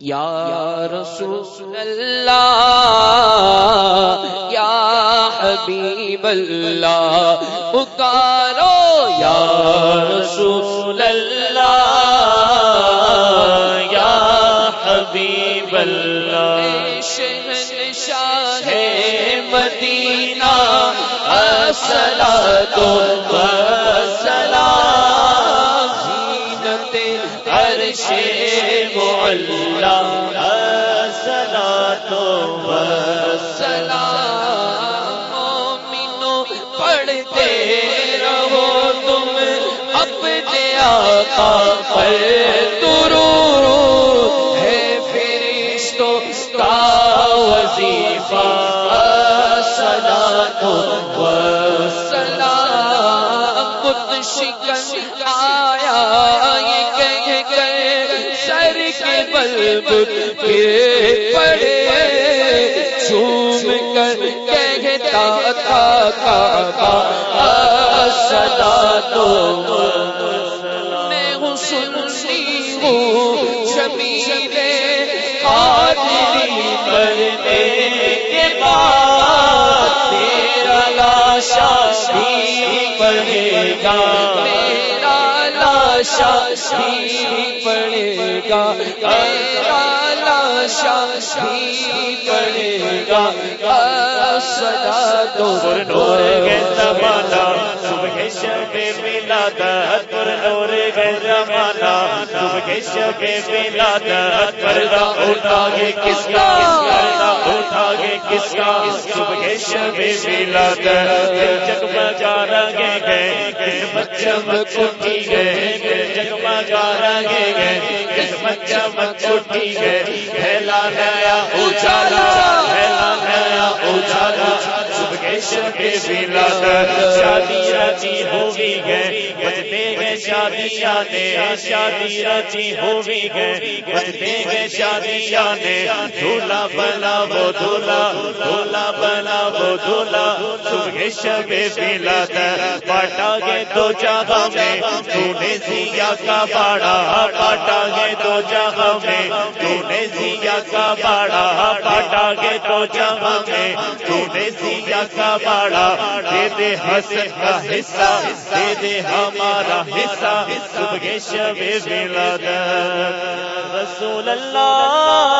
یا رسول اللہ، یا حبیب اللہ، پکارو یا رسول اللہ، یا حبیب اللہ۔ شاہ مدینہ شکن آیا یہ کہہ کر سر کے بل بت کے پڑے۔ جھوم کر کہتا تھا، کعبہ صلاۃ و میں ہوں سنسی ہوں۔ شبیر قادری کرنے کے بعد لاشا بھی پڑے گا میرا لاشا بھی پڑے گا سدا تو نور کے زمانہ صبح شب ولادت پر نور کے زمانہ صبح شب ولادت پردہ اٹھا گے کس کا پردہ اٹھا گے کس کا صبح شب ولادت چمک اٹھی گئے جگمگا رنگے گئے، قسمت چمک اٹھی گئے۔ پھیلا نیا اجالا، پھیلا نیا اجالا۔ صبح شب شادی رچی ہوئی گئے۔ بجتے گئے شادی آنے شادی رچی ہوئی گئے۔ بجتے گئے شادی آنے دھولا بنا وہ دھولا دھولا بنا وہ دھولا صبح شب ولادت پاٹا گے دو جگہ میں تو نے زیا کا باڑا پاٹا گے دو جگہ میں تو نے زیا کا باڑا پاٹا گے دو جگہ میں تو نے زیا کا باڑا دے دے حسن کا حصہ دے دے ہمارا حصہ صبح شب ولادت رسول اللہ